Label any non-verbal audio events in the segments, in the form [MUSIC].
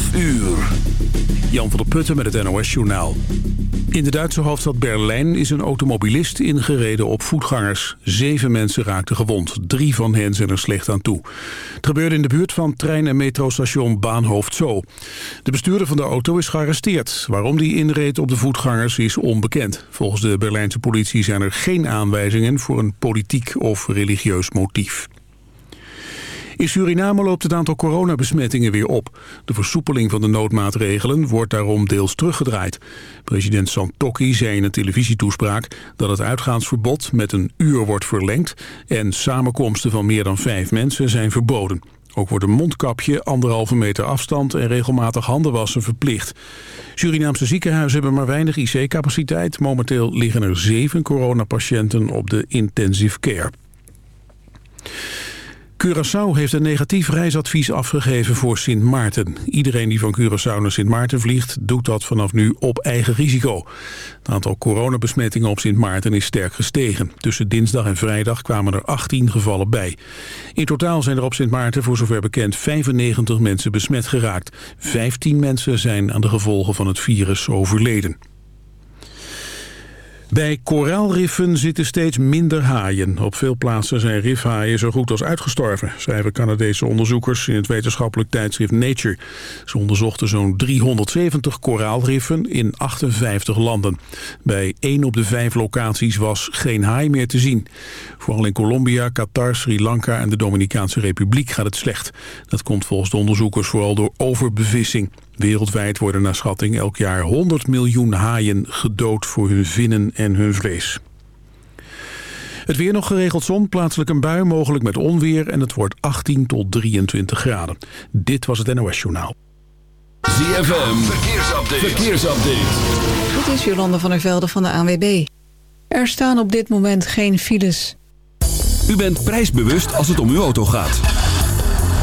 12 uur. Jan van der Putten met het NOS-journaal. In de Duitse hoofdstad Berlijn is een automobilist ingereden op voetgangers. Zeven mensen raakten gewond. Drie van hen zijn er slecht aan toe. Het gebeurde in de buurt van trein- en metrostation Bahnhof Zoo. De bestuurder van de auto is gearresteerd. Waarom die inreed op de voetgangers is onbekend. Volgens de Berlijnse politie zijn er geen aanwijzingen voor een politiek of religieus motief. In Suriname loopt het aantal coronabesmettingen weer op. De versoepeling van de noodmaatregelen wordt daarom deels teruggedraaid. President Santokki zei in een televisietoespraak dat het uitgaansverbod met een uur wordt verlengd en samenkomsten van meer dan vijf mensen zijn verboden. Ook wordt een mondkapje, anderhalve meter afstand en regelmatig handen wassen verplicht. Surinaamse ziekenhuizen hebben maar weinig IC-capaciteit. Momenteel liggen er zeven coronapatiënten op de intensive care. Curaçao heeft een negatief reisadvies afgegeven voor Sint Maarten. Iedereen die van Curaçao naar Sint Maarten vliegt, doet dat vanaf nu op eigen risico. Het aantal coronabesmettingen op Sint Maarten is sterk gestegen. Tussen dinsdag en vrijdag kwamen er 18 gevallen bij. In totaal zijn er op Sint Maarten voor zover bekend 95 mensen besmet geraakt. 15 mensen zijn aan de gevolgen van het virus overleden. Bij koraalriffen zitten steeds minder haaien. Op veel plaatsen zijn rifhaaien zo goed als uitgestorven... schrijven Canadese onderzoekers in het wetenschappelijk tijdschrift Nature. Ze onderzochten zo'n 370 koraalriffen in 58 landen. Bij één op de vijf locaties was geen haai meer te zien. Vooral in Colombia, Qatar, Sri Lanka en de Dominicaanse Republiek gaat het slecht. Dat komt volgens de onderzoekers vooral door overbevissing. Wereldwijd worden naar schatting elk jaar 100 miljoen haaien gedood voor hun vinnen en hun vlees. Het weer nog geregeld zon, plaatselijk een bui, mogelijk met onweer... en het wordt 18 tot 23 graden. Dit was het NOS Journaal. ZFM, verkeersupdate. verkeersupdate. Dit is Jolanda van der Velde van de ANWB. Er staan op dit moment geen files. U bent prijsbewust als het om uw auto gaat.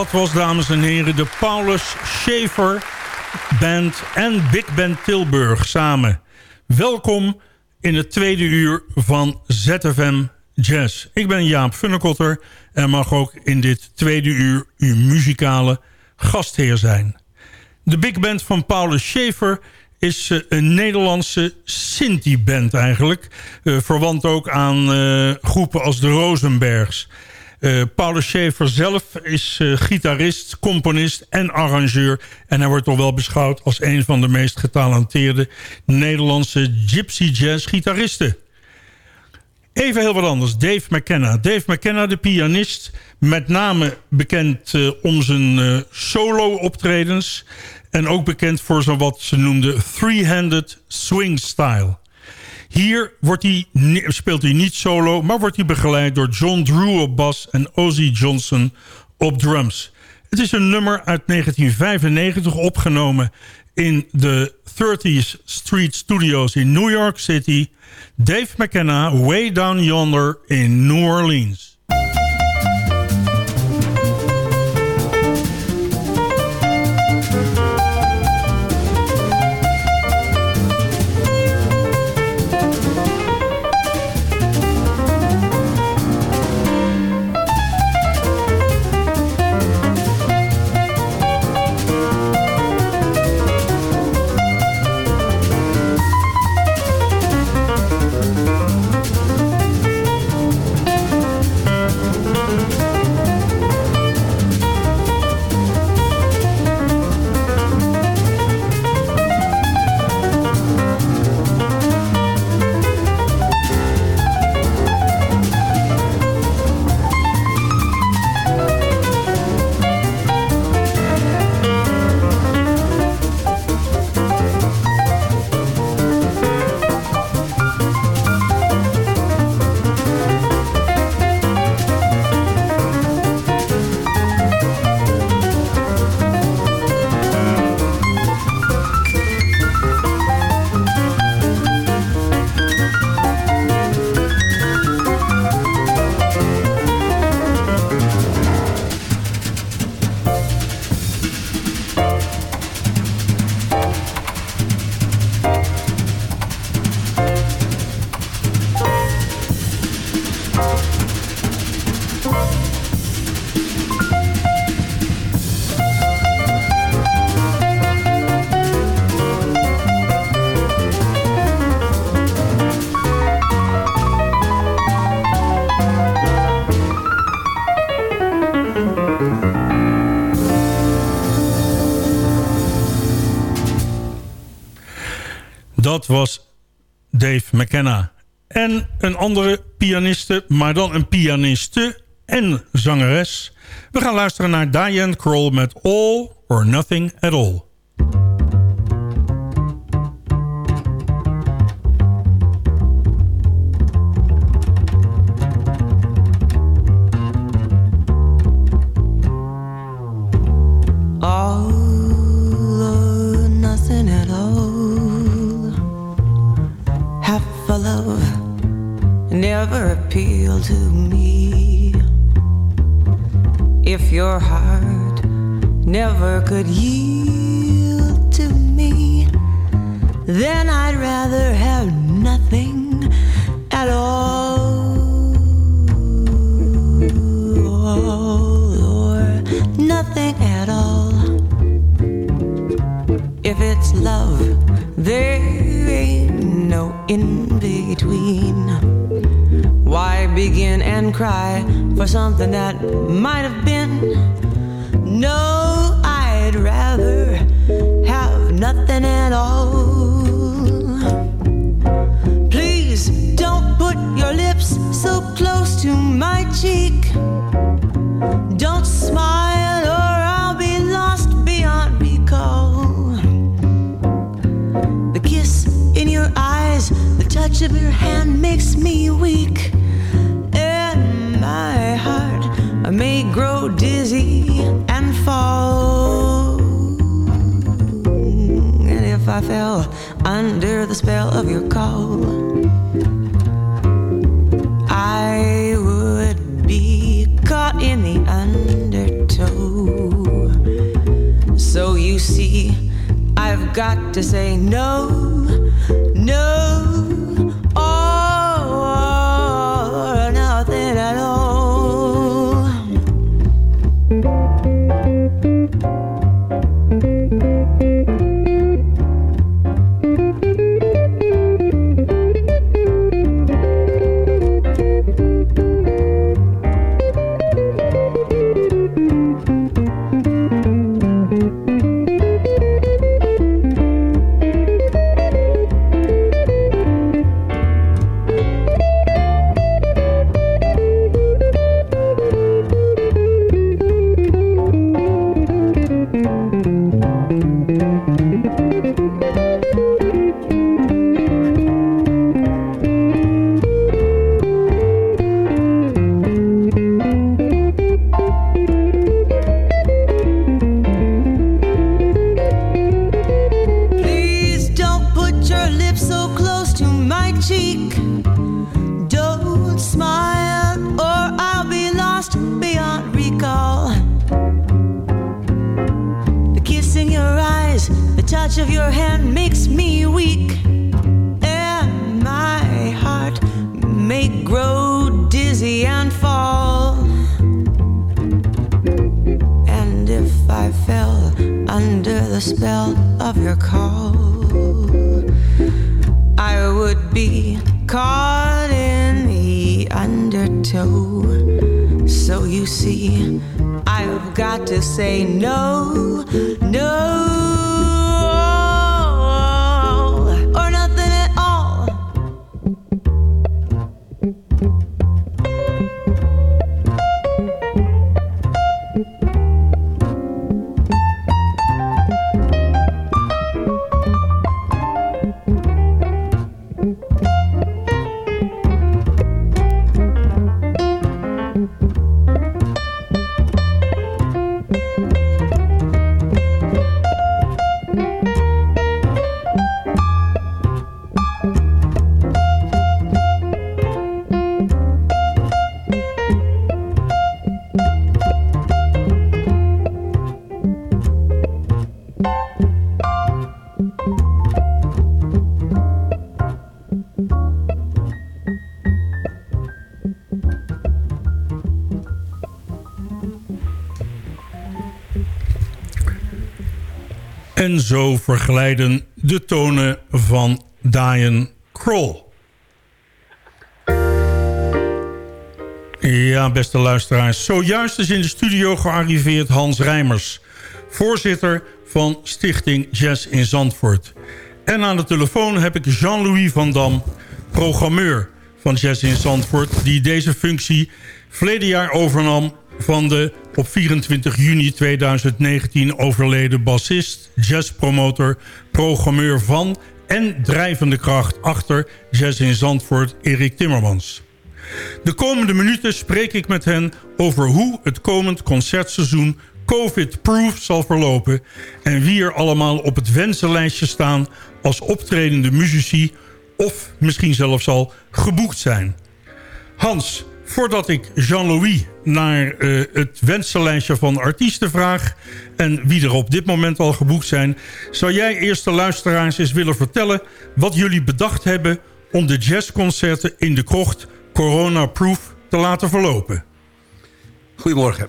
Dat was dames en heren de Paulus Schaefer Band en Big Band Tilburg samen. Welkom in het tweede uur van ZFM Jazz. Ik ben Jaap Funnekotter en mag ook in dit tweede uur uw muzikale gastheer zijn. De big band van Paulus Schaefer is eh, een Nederlandse Sinti-band eigenlijk. Uh, verwant ook aan uh, groepen als de Rosenbergs. Uh, Paulus Schaefer zelf is uh, gitarist, componist en arrangeur. En hij wordt toch wel beschouwd als een van de meest getalenteerde Nederlandse gypsy jazz gitaristen. Even heel wat anders. Dave McKenna. Dave McKenna, de pianist. Met name bekend uh, om zijn solo optredens. En ook bekend voor zijn wat ze noemde three-handed swing style. Hier wordt hij, speelt hij niet solo, maar wordt hij begeleid door John Drew op bas en Ozzy Johnson op drums. Het is een nummer uit 1995 opgenomen in de 30th Street Studios in New York City. Dave McKenna, Way Down Yonder in New Orleans. Dat was Dave McKenna. En een andere pianiste, maar dan een pianiste en zangeres. We gaan luisteren naar Diane Kroll met All or Nothing at All. Appeal to me. If your heart never could yield to me, then I'd rather have nothing at all. Or nothing at all. If it's love, there ain't no in cry for something that might have been? No, I'd rather have nothing at all. Please don't put your lips so close to my cheek. Don't smile or I'll be lost beyond recall. The kiss in your eyes, the touch of your hand makes me weak I fell under the spell of your call. I would be caught in the undertow. So you see, I've got to say no, no, or nothing at all. En zo verglijden de tonen van Diane Kroll. Ja, beste luisteraars. Zojuist is in de studio gearriveerd Hans Rijmers... voorzitter van Stichting Jazz in Zandvoort. En aan de telefoon heb ik Jean-Louis van Dam... programmeur van Jazz in Zandvoort... die deze functie verleden jaar overnam van de op 24 juni 2019 overleden bassist, jazzpromotor, programmeur van en drijvende kracht achter Jazz in Zandvoort, Erik Timmermans. De komende minuten spreek ik met hen over hoe het komend concertseizoen COVID-proof zal verlopen... en wie er allemaal op het wensenlijstje staan als optredende muzici... of misschien zelfs al geboekt zijn. Hans, voordat ik Jean-Louis naar eh, het wensenlijstje van artiesten vraag... en wie er op dit moment al geboekt zijn... zou jij eerst de luisteraars eens willen vertellen... wat jullie bedacht hebben om de jazzconcerten in de krocht corona-proof te laten verlopen? Goedemorgen.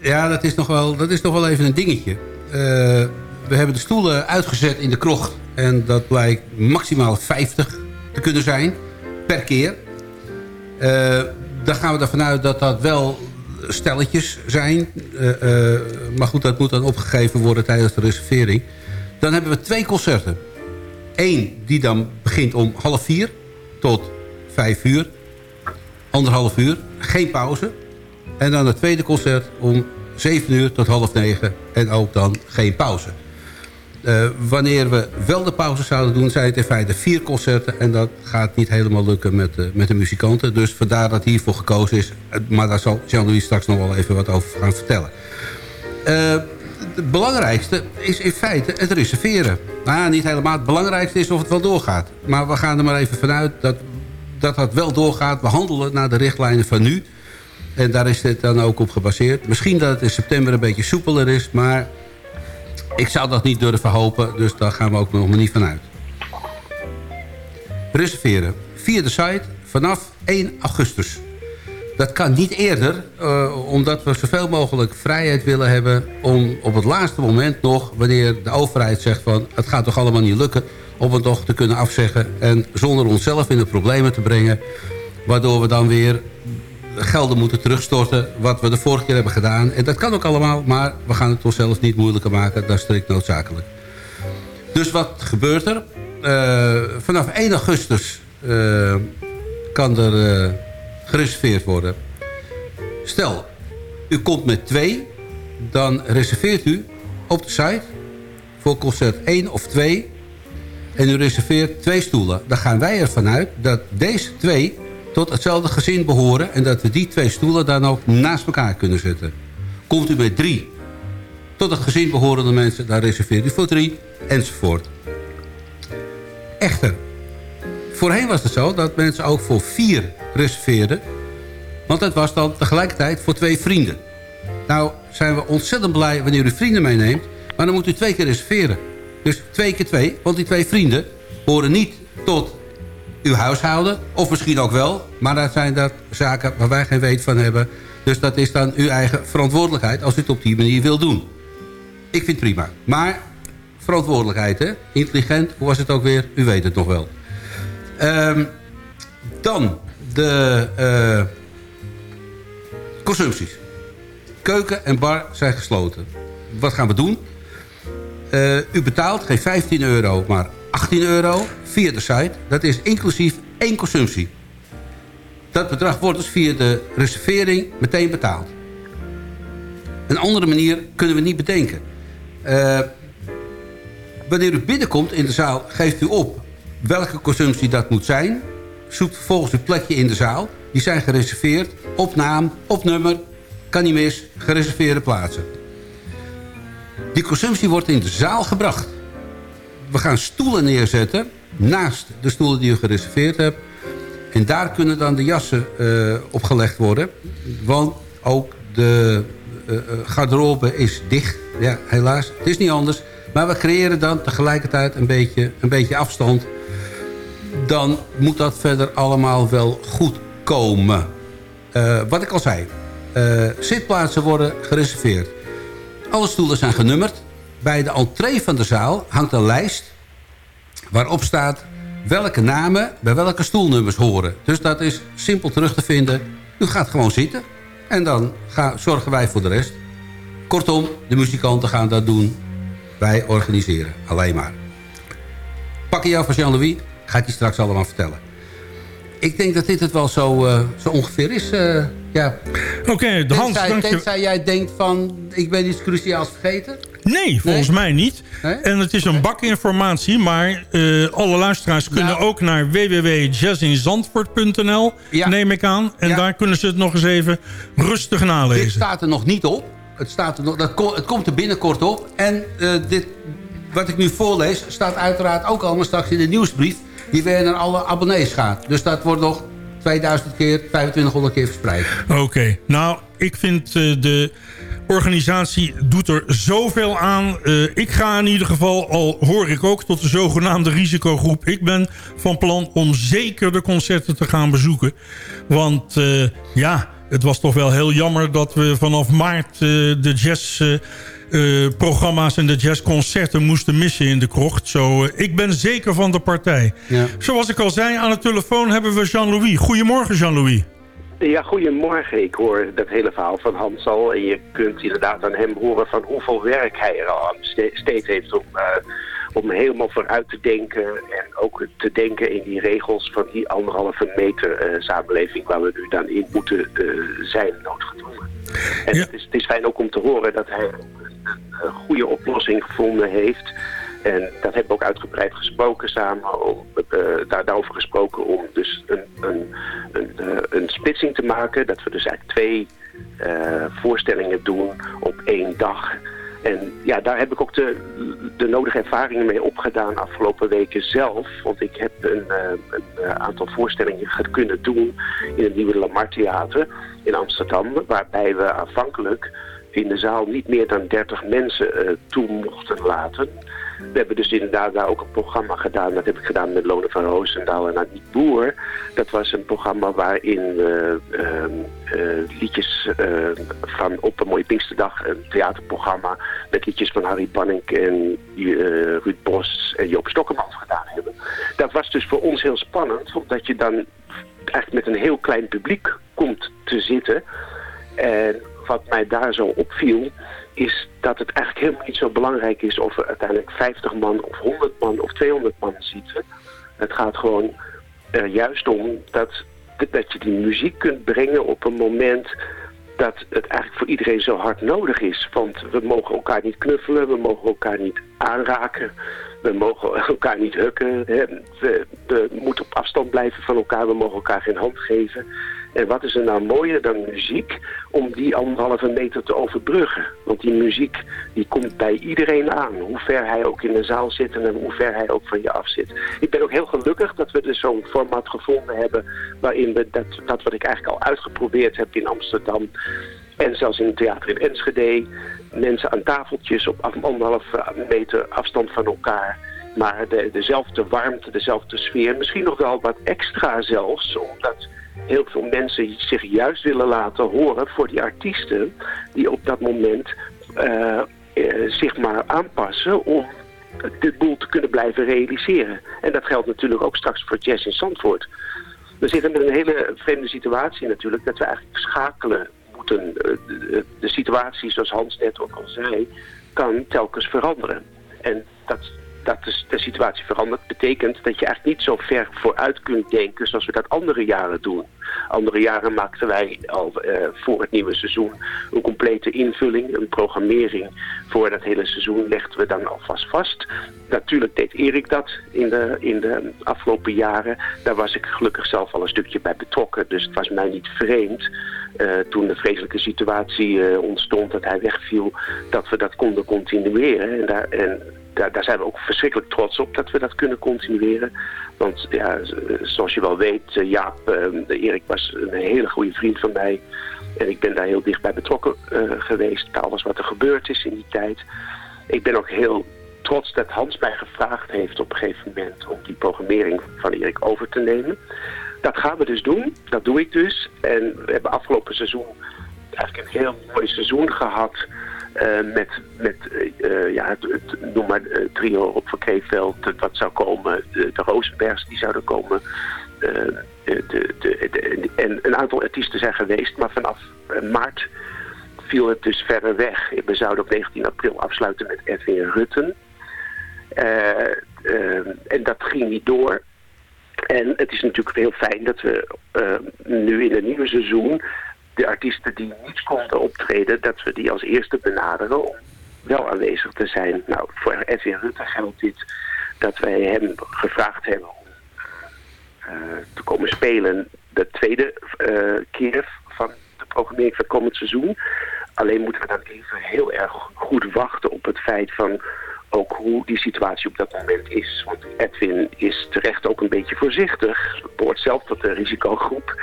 Ja, dat is nog wel, dat is nog wel even een dingetje. Eh, we hebben de stoelen uitgezet in de krocht. En dat blijkt maximaal 50 te kunnen zijn per keer. Eh, dan gaan we ervan uit dat dat wel stelletjes zijn. Eh, eh, maar goed, dat moet dan opgegeven worden tijdens de reservering. Dan hebben we twee concerten. Eén die dan begint om half vier tot vijf uur. Anderhalf uur, geen pauze. En dan het tweede concert om 7 uur tot half negen. En ook dan geen pauze. Uh, wanneer we wel de pauze zouden doen... zijn het in feite vier concerten. En dat gaat niet helemaal lukken met, uh, met de muzikanten. Dus vandaar dat hiervoor gekozen is. Maar daar zal Jean-Louis straks nog wel even wat over gaan vertellen. Het belangrijkste is in feite het reserveren. Nou niet helemaal. Het belangrijkste is of het wel doorgaat. Maar we gaan er maar even vanuit dat dat, dat wel doorgaat. We handelen naar de richtlijnen van nu. En daar is dit dan ook op gebaseerd. Misschien dat het in september een beetje soepeler is, maar Ik zou dat niet durven hopen, dus daar gaan we ook nog niet vanuit. Reserveren via de site vanaf 1 augustus. Dat kan niet eerder, uh, omdat we zoveel mogelijk vrijheid willen hebben... om op het laatste moment nog, wanneer de overheid zegt van... het gaat toch allemaal niet lukken, om het nog te kunnen afzeggen... en zonder onszelf in de problemen te brengen... waardoor we dan weer gelden moeten terugstorten... wat we de vorige keer hebben gedaan. En dat kan ook allemaal, maar we gaan het onszelf niet moeilijker maken. Dat is strikt noodzakelijk. Dus wat gebeurt er? Uh, vanaf 1 augustus uh, kan er uh, gereserveerd worden. Stel, u komt met twee, dan reserveert u op de site voor concert 1 of 2 en u reserveert twee stoelen. Dan gaan wij ervan uit dat deze twee tot hetzelfde gezin behoren... en dat we die twee stoelen dan ook naast elkaar kunnen zetten. Komt u met drie tot het gezin behorende mensen... dan reserveert u voor drie, enzovoort. Echter, voorheen was het zo dat mensen ook voor vier reserveerden... want dat was dan tegelijkertijd voor twee vrienden. Nou zijn we ontzettend blij wanneer u vrienden meeneemt... maar dan moet u twee keer reserveren. Dus twee keer twee, want die twee vrienden horen niet tot uw huishouden. Of misschien ook wel. Maar dat zijn dat zaken waar wij geen weet van hebben. Dus dat is dan uw eigen verantwoordelijkheid als u het op die manier wil doen. Ik vind het prima. Maar verantwoordelijkheid, hè? Intelligent, hoe was het ook weer? U weet het nog wel. Um, dan de uh, consumpties. Keuken en bar zijn gesloten. Wat gaan we doen? Uh, u betaalt geen 15 euro, maar 18 euro via de site. Dat is inclusief één consumptie. Dat bedrag wordt dus via de reservering meteen betaald. Een andere manier kunnen we niet bedenken. Uh, wanneer u binnenkomt in de zaal, geeft u op welke consumptie dat moet zijn. Zoekt vervolgens een plekje in de zaal. Die zijn gereserveerd op naam, op nummer, kan niet mis, gereserveerde plaatsen. Die consumptie wordt in de zaal gebracht. We gaan stoelen neerzetten naast de stoelen die u gereserveerd hebt. En daar kunnen dan de jassen uh, opgelegd worden. Want ook de uh, garderobe is dicht. Ja, helaas. Het is niet anders. Maar we creëren dan tegelijkertijd een beetje, een beetje afstand. Dan moet dat verder allemaal wel goed komen. Wat ik al zei. zitplaatsen worden gereserveerd. Alle stoelen zijn genummerd. Bij de entree van de zaal hangt een lijst waarop staat welke namen bij welke stoelnummers horen. Dus dat is simpel terug te vinden. U gaat gewoon zitten en dan gaan, zorgen wij voor de rest. Kortom, de muzikanten gaan dat doen. Wij organiseren, alleen maar. Pakken jou van Jean-Louis, gaat hij straks allemaal vertellen. Ik denk dat dit het wel zo, uh, zo ongeveer is, uh, ja. Oké, okay, Hans, tenzij. Tenzij jij denkt van, ik ben iets cruciaals vergeten... Nee, volgens nee? mij niet. Nee? En het is een bak informatie, maar uh, alle luisteraars kunnen nou. ook naar www.jazzinzandvoort.nl, ja. neem ik aan. En ja. daar kunnen ze het nog eens even rustig nalezen. Dit staat er nog niet op. Het, staat er nog, dat, het komt er binnenkort op. En uh, dit, wat ik nu voorlees, staat uiteraard ook allemaal straks in de nieuwsbrief... die weer naar alle abonnees gaat. Dus dat wordt nog 2000 keer, 2500 keer verspreid. Oké, okay. nou, ik vind uh, de organisatie doet er zoveel aan. Uh, ik ga in ieder geval, al hoor ik ook, tot de zogenaamde risicogroep. Ik ben van plan om zeker de concerten te gaan bezoeken. Want uh, ja, het was toch wel heel jammer dat we vanaf maart uh, de jazz... Uh, programma's en de jazzconcerten moesten missen in de krocht. Zo, uh, ik ben zeker van de partij. Ja. Zoals ik al zei, aan de telefoon hebben we Jean-Louis. Goedemorgen Jean-Louis. Ja, goedemorgen. Ik hoor dat hele verhaal van Hans al. En je kunt inderdaad aan hem horen van hoeveel werk hij er al aan besteed heeft om, uh, om helemaal vooruit te denken. En ook te denken in die regels van die anderhalve meter uh, samenleving waar we nu dan in moeten uh, zijn, noodgedwongen. En ja. het, is, het is fijn ook om te horen dat hij een, een goede oplossing gevonden heeft en dat hebben we ook uitgebreid gesproken samen, uh, daar, daarover gesproken om dus een, een, een, uh, een splitsing te maken. Dat we dus eigenlijk twee uh, voorstellingen doen op één dag. En ja, daar heb ik ook de, de nodige ervaringen mee opgedaan afgelopen weken zelf. Want ik heb een, eh, een eh, aantal voorstellingen ge- kunnen doen in het nieuwe Lamar Theater in Amsterdam. Waarbij we aanvankelijk in de zaal niet meer dan 30 mensen eh, toe mochten laten. We hebben dus inderdaad daar ook een programma gedaan. Dat heb ik gedaan met Lone van Roosendaal en Aniek Boer. Dat was een programma waarin we ehm, eh, liedjes eh, van Op een Mooie Pinksterdag, een theaterprogramma met liedjes van Harry Banning en eh, Ruud Bos en Joop Stokkemans gedaan hebben. Dat was dus voor ons heel spannend, omdat je dan eigenlijk met een heel klein publiek komt te zitten. En wat mij daar zo opviel, is dat het eigenlijk helemaal niet zo belangrijk is of er uiteindelijk 50 man of 100 man of 200 man zitten. Het gaat gewoon er juist om dat, dat je die muziek kunt brengen op een moment dat het eigenlijk voor iedereen zo hard nodig is. Want we mogen elkaar niet knuffelen, we mogen elkaar niet aanraken, we mogen elkaar niet hukken. We moeten op afstand blijven van elkaar, we mogen elkaar geen hand geven. En wat is er nou mooier dan muziek om die anderhalve meter te overbruggen? Want die muziek die komt bij iedereen aan, hoe ver hij ook in de zaal zit en hoe ver hij ook van je af zit. Ik ben ook heel gelukkig dat we dus zo'n format gevonden hebben waarin we dat, dat wat ik eigenlijk al uitgeprobeerd heb in Amsterdam en zelfs in het theater in Enschede, mensen aan tafeltjes op anderhalve meter afstand van elkaar maar de, dezelfde warmte, dezelfde sfeer, misschien nog wel wat extra zelfs, omdat heel veel mensen zich juist willen laten horen voor die artiesten die op dat moment eh, eh, zich maar aanpassen om dit boel te kunnen blijven realiseren. En dat geldt natuurlijk ook straks voor Jazz in Zandvoort. We zitten met een hele vreemde situatie natuurlijk, dat we eigenlijk schakelen moeten. Eh, De, de situatie, zoals Hans net ook al zei, kan telkens veranderen. En dat, dat de, situatie verandert betekent dat je eigenlijk niet zo ver vooruit kunt denken zoals we dat andere jaren doen. Andere jaren maakten wij al eh, voor het nieuwe seizoen een complete invulling, een programmering. Voor dat hele seizoen legden we dan alvast vast. Natuurlijk deed Erik dat in de, in de afgelopen jaren. Daar was ik gelukkig zelf al een stukje bij betrokken. Dus het was mij niet vreemd eh, toen de vreselijke situatie eh, ontstond dat hij wegviel, dat we dat konden continueren. En, daar, en daar, zijn we ook verschrikkelijk trots op dat we dat kunnen continueren. Want ja, zoals je wel weet, eh, Jaap, eh, Erik was een hele goede vriend van mij. En ik ben daar heel dichtbij betrokken eh, geweest bij alles wat er gebeurd is in die tijd. Ik ben ook heel trots dat Hans mij gevraagd heeft op een gegeven moment om die programmering van Erik over te nemen. Dat gaan we dus doen. Dat doe ik dus. En we hebben afgelopen seizoen eigenlijk een heel mooi seizoen gehad. Eh, met, met eh, eh, ja, het, het- noem maar trio op van Kreeveld, wat zou komen, de, de Rozenbergs die zouden komen. de, de, en een aantal artiesten zijn geweest, maar vanaf maart viel het dus verder weg. We zouden op 19 april afsluiten met Edwin Rutten. En dat ging niet door. En het is natuurlijk heel fijn dat we nu in het nieuwe seizoen de artiesten die niet konden optreden, dat we die als eerste benaderen om wel aanwezig te zijn. Nou, voor Edwin Rutte geldt dit dat wij hem gevraagd hebben om eh, te komen spelen de tweede eh, keer van de programmering van komend seizoen. Alleen moeten we dan even heel erg goed wachten op het feit van ook hoe die situatie op dat moment is. Want Edwin is terecht ook een beetje voorzichtig. Behoort zelf tot de risicogroep.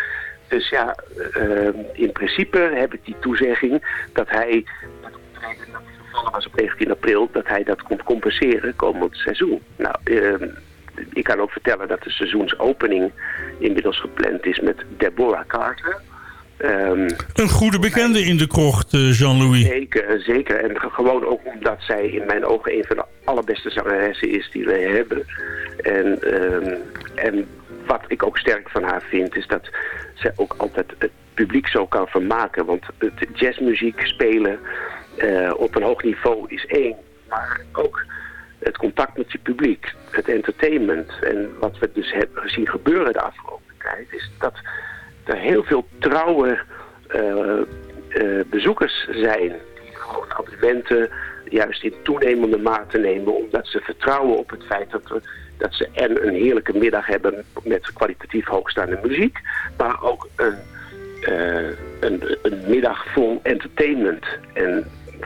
Dus ja, eh, in principe heb ik die toezegging dat hij dat optreden dat gevallen was op 19 april, dat hij dat kon compenseren komend seizoen. Nou, eh, ik kan ook vertellen dat de seizoensopening inmiddels gepland is met Deborah Carter. Ehm, Een goede bekende in de krocht, eh, Jean-Louis. Zeker, zeker. En ge- gewoon ook omdat zij in mijn ogen een van de allerbeste zangeressen is die wij hebben. En, ehm, en wat ik ook sterk van haar vind, is dat zij ook altijd het publiek zo kan vermaken. Want het jazzmuziek spelen eh, op een hoog niveau is één. Maar ook het contact met je publiek, het entertainment. En wat we dus hebben gezien gebeuren de afgelopen tijd, is dat er heel veel trouwe eh, eh, bezoekers zijn. Die gewoon abonnementen juist in toenemende mate nemen. Omdat ze vertrouwen op het feit dat, we, dat ze en een heerlijke middag hebben met kwalitatief hoogstaande muziek. Maar ook een, eh, een, een middag vol entertainment. En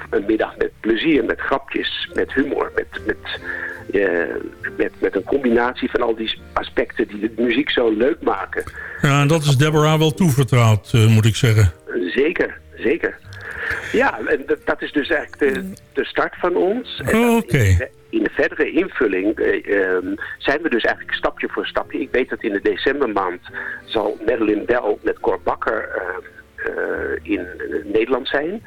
een middag met plezier, met grapjes, met humor, met, met, eh, met, met een combinatie van al die aspecten die de muziek zo leuk maken. Ja, en dat is Deborah wel toevertrouwd, eh, moet ik zeggen. Zeker, zeker. Ja, en dat- is dus eigenlijk de, de start van ons. Oh, Oké. In de verdere invulling eh, ehm, zijn we dus eigenlijk stapje voor stapje. Ik weet dat in de decembermaand zal Madeline Bell met Cor Bakker ehm, eh, in eh, Nederland zijn.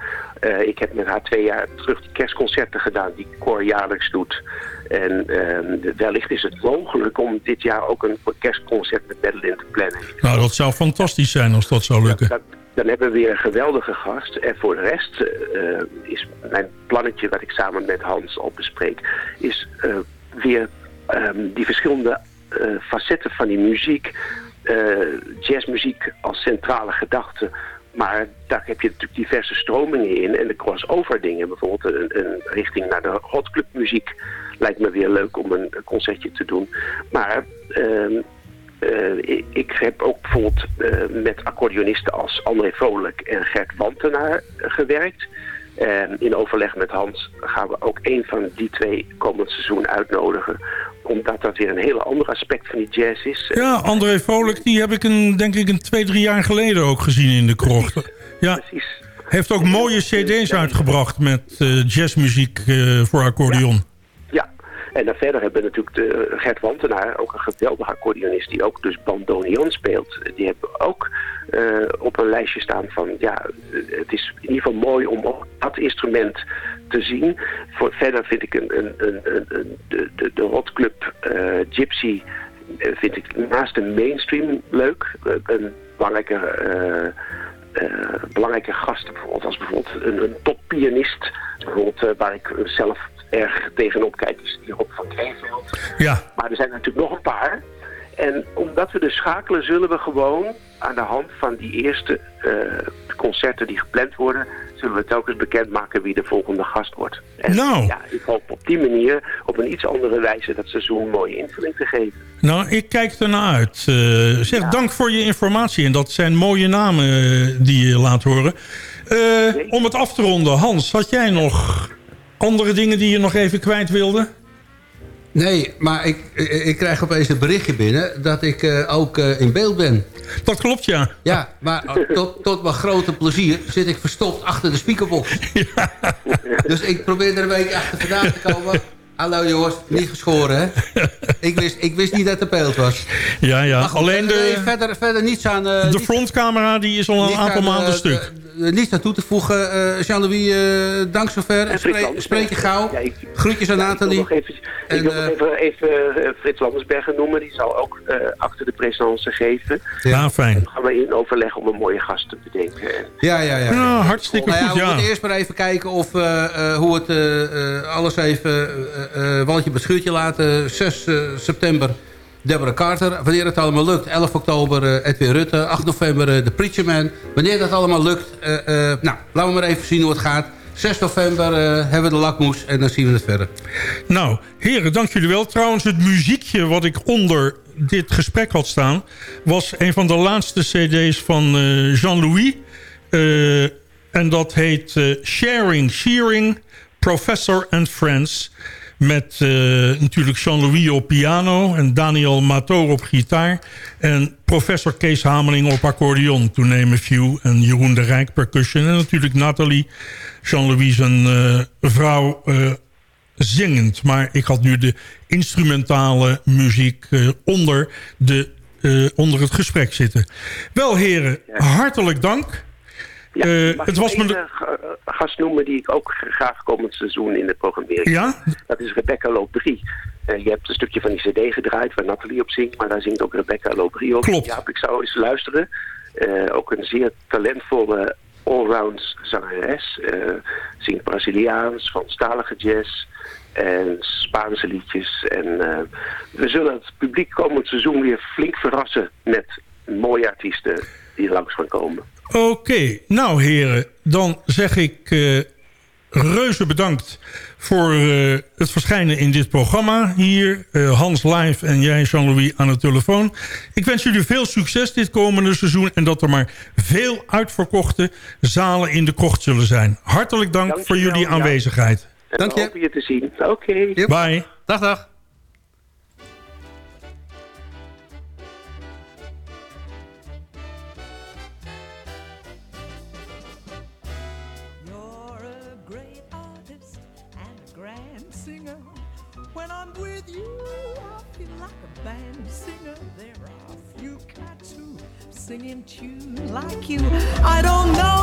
Ik heb met haar twee jaar terug die kerstconcerten gedaan die Cor jaarlijks doet. En ehm, wellicht is het mogelijk om dit jaar ook een kerstconcert met Madeline te plannen. Nou, dat zou fantastisch zijn als dat zou lukken. Dan, dan hebben we weer een geweldige gast. En voor de rest eh, is mijn plannetje, wat ik samen met Hans al bespreek, is eh, weer ehm, die verschillende eh, facetten van die muziek. jazzmuziek als centrale gedachte. Maar daar heb je natuurlijk diverse stromingen in. En de crossover dingen, bijvoorbeeld een, een richting naar de hotclubmuziek, lijkt me weer leuk om een concertje te doen. Maar eh, ik, heb ook bijvoorbeeld eh, met accordeonisten als André Vrolijk en Gert Wantenaar gewerkt. En in overleg met Hans gaan we ook een van die twee komend seizoen uitnodigen. Omdat dat weer een hele ander aspect van die jazz is. Ja, André Vrolijk, die heb ik een, denk ik een twee, drie jaar geleden ook gezien in de krocht. Ja, heeft ook mooie cd's uitgebracht met eh, jazzmuziek voor accordeon. Ja, en dan verder hebben we natuurlijk de Gert Wantenaar, ook een geweldige accordeonist die ook dus bandoneon speelt. Die hebben ook eh, op een lijstje staan van, ja, het is in ieder geval mooi om dat instrument te zien. Voor, verder vind ik een, een, een, de, de, de rotclub eh, Gypsy eh, vind ik naast de mainstream leuk. Eh, een belangrijke... eh, eh, belangrijke gasten, bijvoorbeeld als bijvoorbeeld een, een toppianist, bijvoorbeeld eh, waar ik zelf erg tegenop kijk, is die Rob van Kreeveld. Ja. Maar er zijn er natuurlijk nog een paar. En omdat we dus schakelen, zullen we gewoon aan de hand van die eerste eh, concerten die gepland worden, zullen we telkens bekendmaken wie de volgende gast wordt. En Nou. ja, ik hoop op die manier, op een iets andere wijze, dat seizoen een mooie invulling te geven. Nou, ik kijk ernaar uit. Eh, zeg, dank voor je informatie. En dat zijn mooie namen eh, die je laat horen. Om het af te ronden, Hans, had jij nog andere dingen die je nog even kwijt wilde? Nee, maar ik, ik, krijg opeens een berichtje binnen dat ik eh, ook eh, in beeld ben. Dat klopt, ja. Ja, maar eh, [LAUGHS] tot, tot mijn grote plezier zit ik verstopt achter de speakerbox. [LAUGHS] Dus ik probeer er een beetje achter vandaan te komen. Hallo jongens, niet geschoren hè? Ik wist, ik wist niet dat het beeld was. Ja, ja. Goed, Alleen de, verder, verder niets aan... de frontcamera die is al een aantal aan, maanden stuk. Niets aan toe te voegen. eh Jean-Louis, eh, dank zover. En Frits Spreek, je gauw. Ja, ik- Groetjes aan Ja, ik wil Nathalie. nog even, En, wil eh, nog even, even eh, Frits Landersbergen noemen. Die zal ook eh, achter de présence geven. Ja, fijn. Dan gaan we in overleg om een mooie gast te bedenken. En Ja, ja, ja. Ja, hartstikke Nou ja, goed, we ja. moeten eerst maar even kijken of eh, eh, hoe het eh, eh, alles even uh, wandje bij schuurtje laten. 6 eh, september Deborah Carter. Wanneer het allemaal lukt. 11 oktober eh, Edwin Rutte. 8 november eh, The Preacher Man. Wanneer dat allemaal lukt. eh, eh, nou, laten we maar even zien hoe het gaat. 6 november eh, hebben we de lakmoes en dan zien we het verder. Nou, heren, dank jullie wel. Trouwens, het muziekje wat ik onder dit gesprek had staan... was een van de laatste cd's van eh, Jean-Louis. Eh, en dat heet eh, Sharing, Shearing, Professor and Friends... Met eh, natuurlijk Jean-Louis op piano en Daniel Mator op gitaar. En professor Kees Hameling op accordeon, to name a few. En Jeroen de Rijk percussion. En natuurlijk Nathalie, Jean-Louis zijn eh, vrouw, eh, zingend. Maar ik had nu de instrumentale muziek onder, de, onder het gesprek zitten. Wel heren, hartelijk dank. Ja, mag het was de- eh, ga- gast noemen die ik ook graag komend seizoen in de programmering Ja? Dat is Rebecca Lobry. Eh je hebt een stukje van die cd gedraaid waar Nathalie op zingt, maar daar zingt ook Rebecca Lobry op. Klopt. Ja, ik zou eens luisteren. Ook een zeer talentvolle allround zangeres. Zingt Braziliaans, Franstalige jazz en Spaanse liedjes. En we zullen het publiek komend seizoen weer flink verrassen met mooie artiesten die langs gaan komen. Oké, nou heren, dan zeg ik eh, reuze bedankt voor eh, het verschijnen in dit programma. Hier eh, Hans live en jij Jean-Louis aan de telefoon. Ik wens jullie veel succes dit komende seizoen... en dat er maar veel uitverkochte zalen in de krocht zullen zijn. Hartelijk dank voor jullie ja. aanwezigheid. En we hopen je te zien. Oké. Bye. Dag, dag. Sing in tune like you. I don't know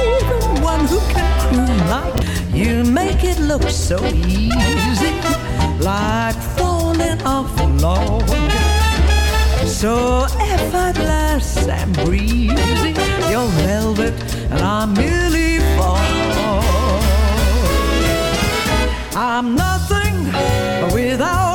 even one who can croon like you. Make it look so easy, like falling off a log. So effortless and breezy, you're velvet and I'm merely fall. I'm nothing. Without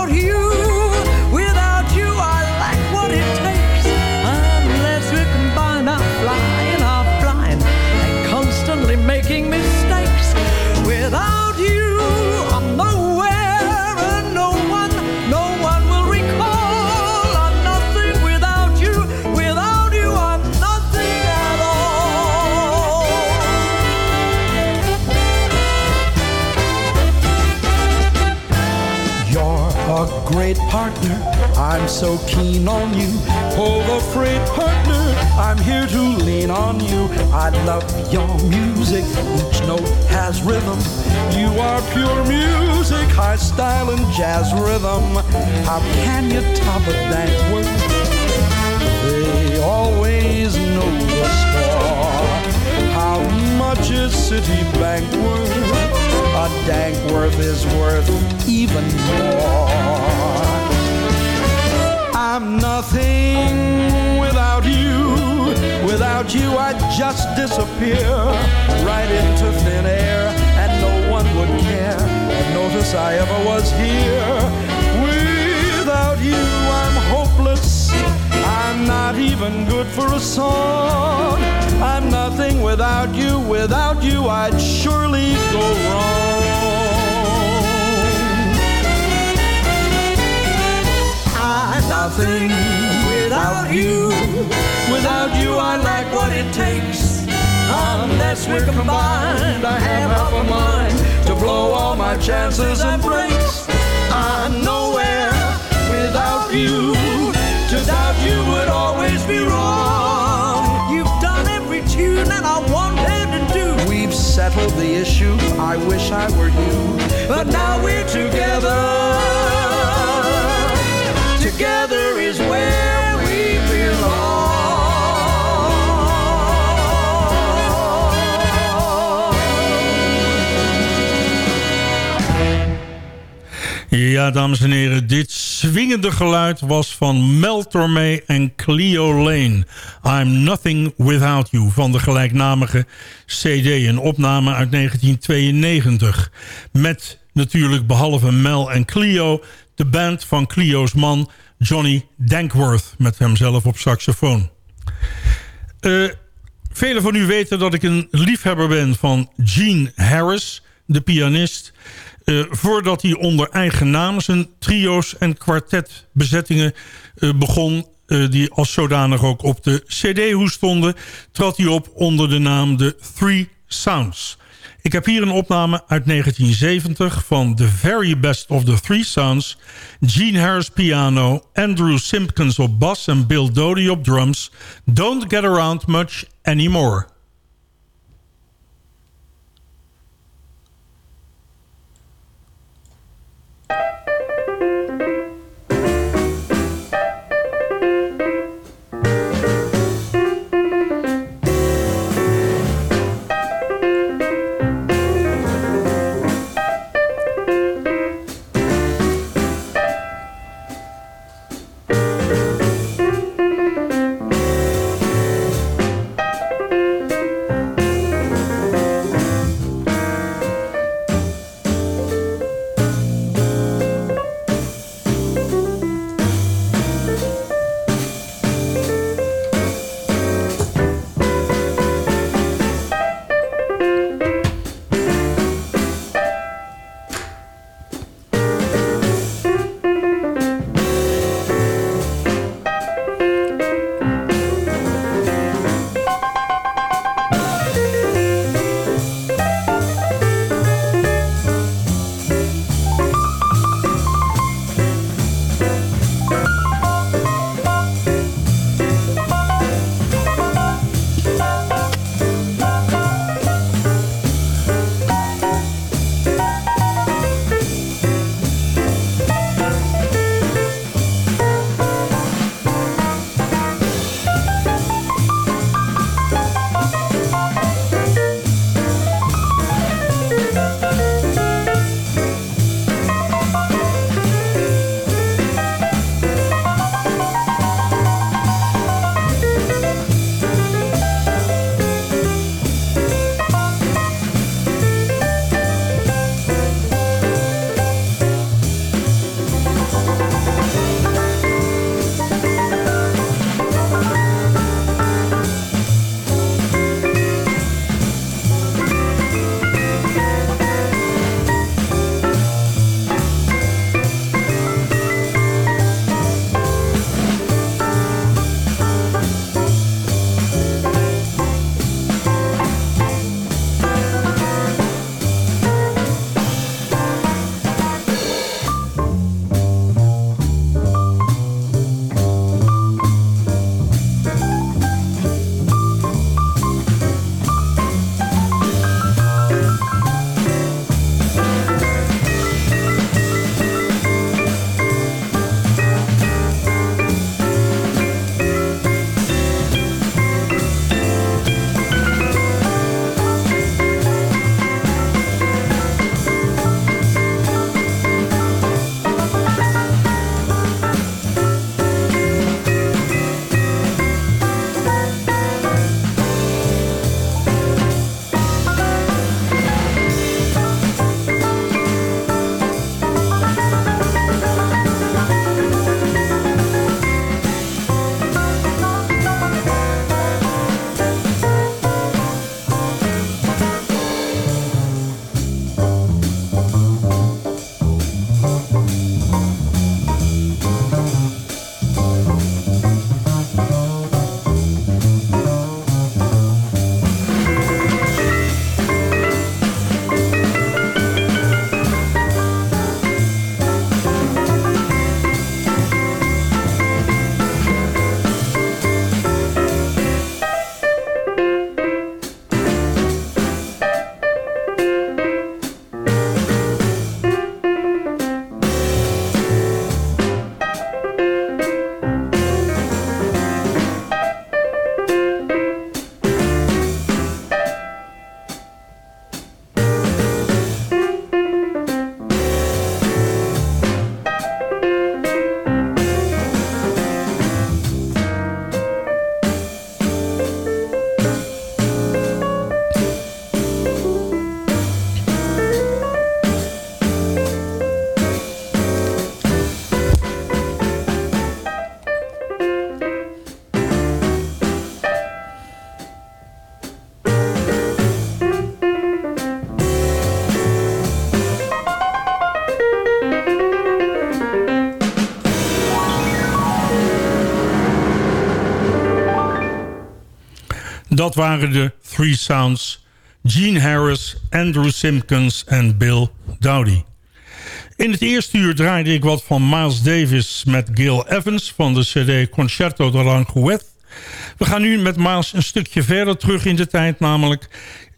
partner. I'm so keen on you. Pull the freight partner. I'm here to lean on you. I love your music. Each note has rhythm. You are pure music, high style and jazz rhythm. How can you top a Dankworth? They always know the score. How much is Citibank worth? A Dankworth is worth even more. I'm nothing without you. Without you, I'd just disappear right into thin air, and no one would care or notice I ever was here. Without you, I'm hopeless. I'm not even good for a song. I'm nothing without you. Without you, I'd surely go wrong. Nothing without you. Without you, I lack what it takes. Unless we're combined, I have half a mind to blow all my chances and breaks. I'm nowhere without you. To doubt you would always be wrong. You've done every tune that I wanted to do. We've settled the issue. I wish I were you. But now we're. Together Ja, dames en heren, dit swingende geluid was van Mel Tormé en Cleo Lane. I'm Nothing Without You van de gelijknamige CD, een opname uit 1992. Met natuurlijk behalve Mel en Cleo de band van Cleo's man Johnny Dankworth met hemzelf op saxofoon. Eh, velen van u weten dat ik een liefhebber ben van Gene Harris, de pianist... Eh, voordat hij onder eigen naam zijn trio's en kwartetbezettingen eh, begon... eh, die als zodanig ook op de cd-hoes stonden... trad hij op onder de naam The Three Sounds. Ik heb hier een opname uit 1970 van The Very Best of the Three Sounds... Gene Harris piano, Andrew Simpkins op bas en Bill Doty op drums... Don't Get Around Much Anymore... Dat waren de Three Sounds, Gene Harris, Andrew Simpkins en Bill Dowdy. In het eerste uur draaide ik wat van Miles Davis met Gil Evans... van de cd Concerto de Langouet. We gaan nu met Miles een stukje verder terug in de tijd... namelijk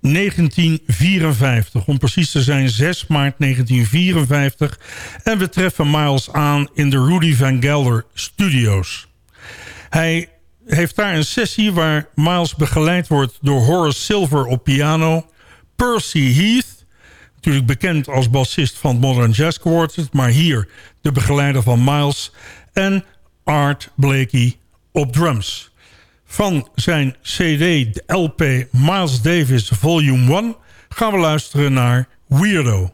1954. Om precies te zijn 6 maart 1954. En we treffen Miles aan in de Rudy Van Gelder Studios. Hij heeft daar een sessie waar Miles begeleid wordt door Horace Silver op piano... Percy Heath, natuurlijk bekend als bassist van Modern Jazz Quartet... maar hier de begeleider van Miles... en Art Blakey op drums. Van zijn cd, de LP Miles Davis Volume 1... gaan we luisteren naar Weirdo.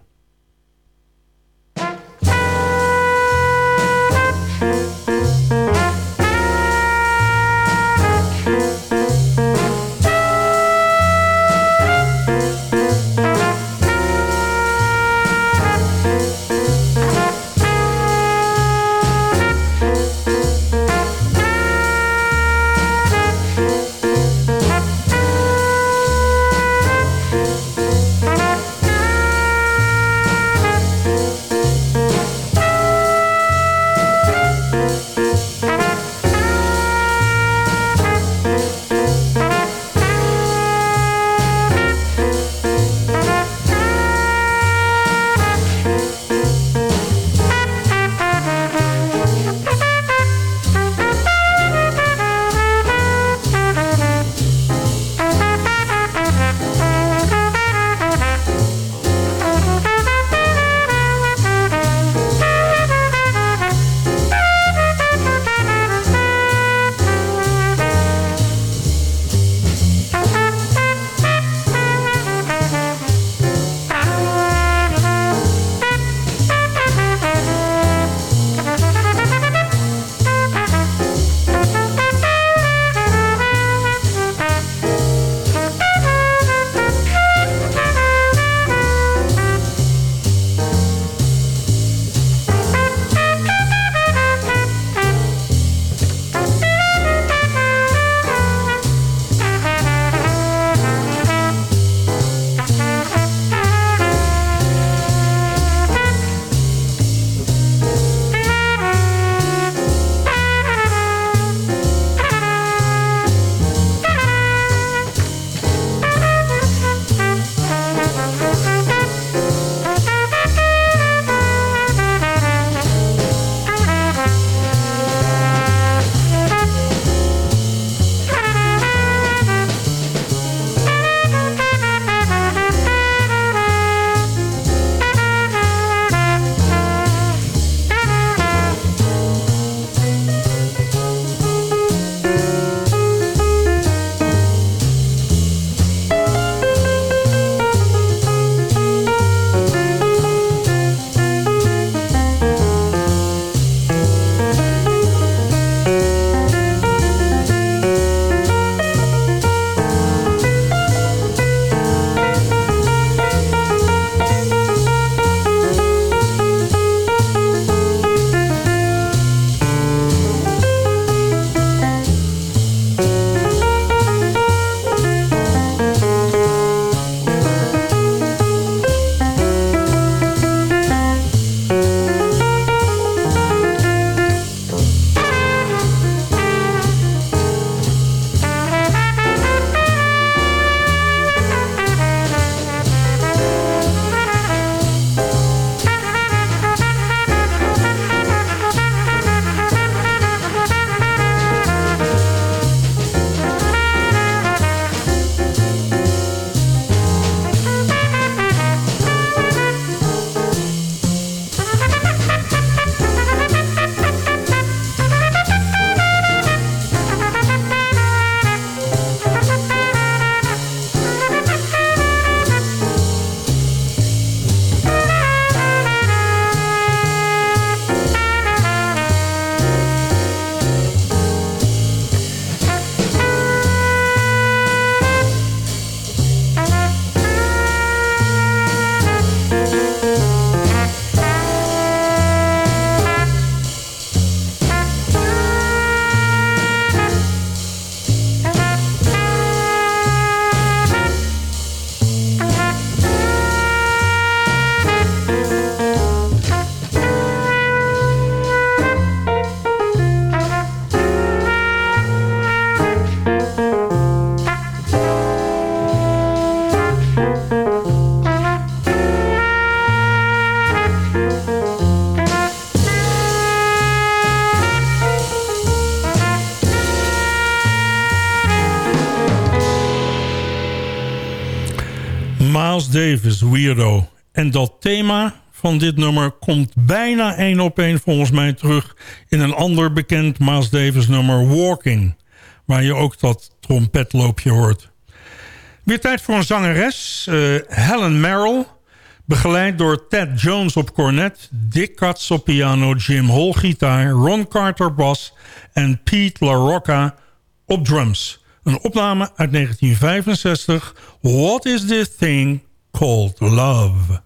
Davis, Weirdo. En dat thema van dit nummer komt bijna één op één volgens mij terug... in een ander bekend Miles Davis nummer, Walking. Waar je ook dat trompetloopje hoort. Weer tijd voor een zangeres, uh, Helen Merrill... Begeleid door Ted Jones op cornet, Dick Katz op piano, Jim Hall gitaar, Ron Carter bas en Pete LaRocca op drums. Een opname uit 1965, What is this thing called love?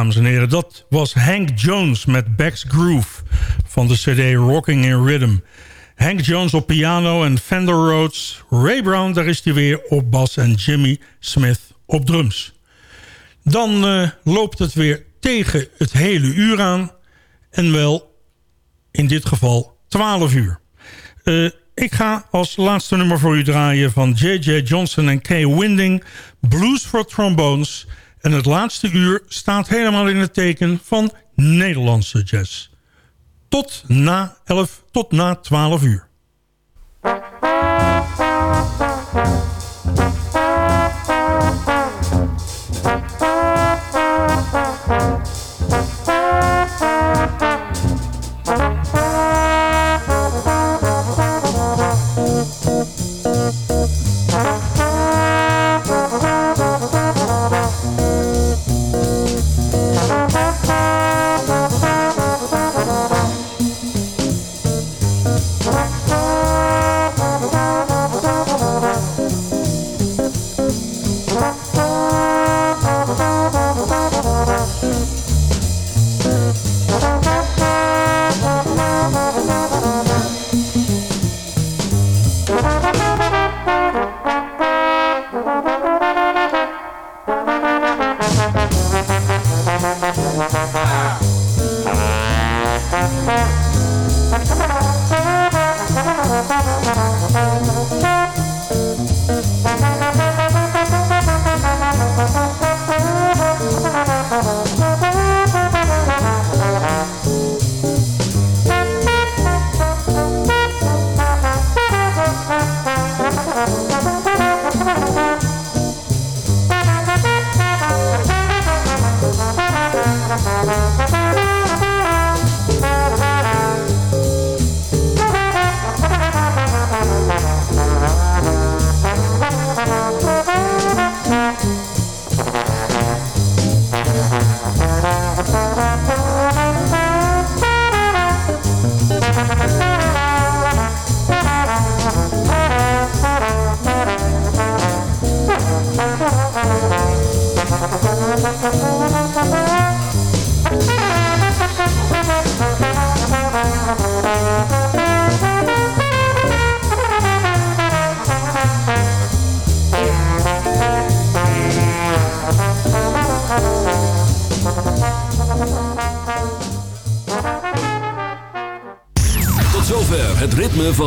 Dames en heren, dat was Hank Jones met Beck's Groove van de cd Rocking in Rhythm. Hank Jones op piano en Fender Rhodes. Ray Brown, daar is hij weer op bas en Jimmy Smith op drums. Dan eh, loopt het weer tegen het hele uur aan. En wel, in dit geval, 12 uur. Eh, ik ga als laatste nummer voor u draaien van J.J. Johnson en Kay Winding. Blues for Trombones. En het laatste uur staat helemaal in het teken van Nederlandse jazz. Tot na 11, tot na 12 uur.